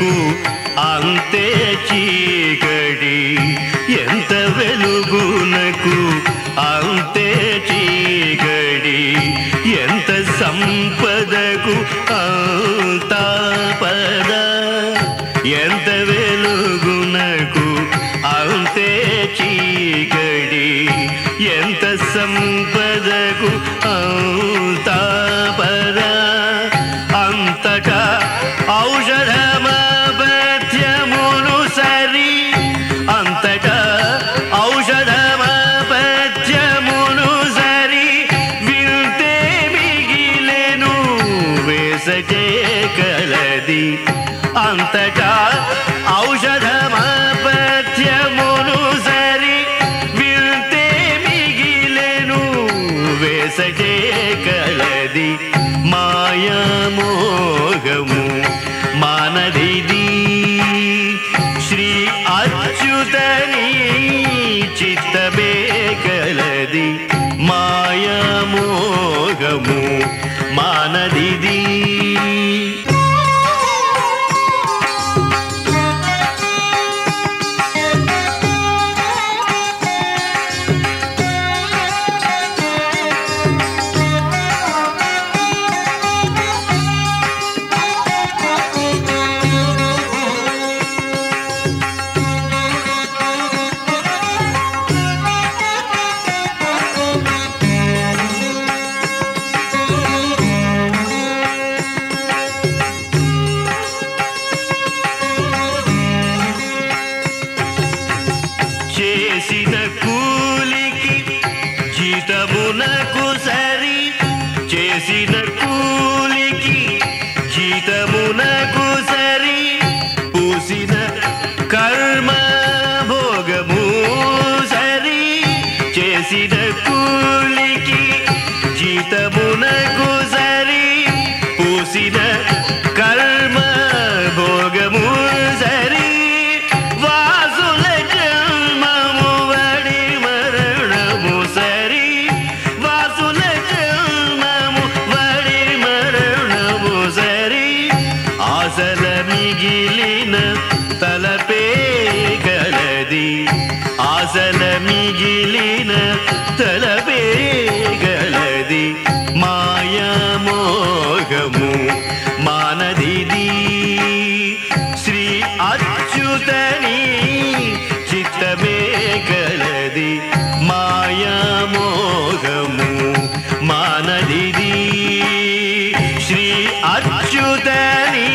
नको आंतेची అంతటా ఔషధమపథ్యమును సరి వింతే మిగిలేను వేసటే కలది మాయామోహము మానదిది శ్రీ అచ్యుతని చిత్తమే కలది మాయామోహము మానదిది సరి చేసిన కూలికి జీతమునకు సరి పూసిన కర్మ భోగము సరి చేసిన కూలికి జీతమునకు మిగిలిన తలపే గలది మాయామోహము మానదిది. శ్రీ అచ్యుతని చిత్తమే గలది మాయామోహము మానదిది. శ్రీ అచ్యుతని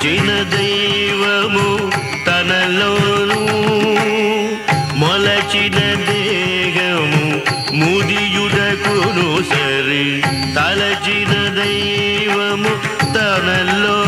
నిలచిన దైవము తనలోను మొలచిన దేహము ముదియుడకును సరి తలచిన దైవము తనలో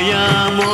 याम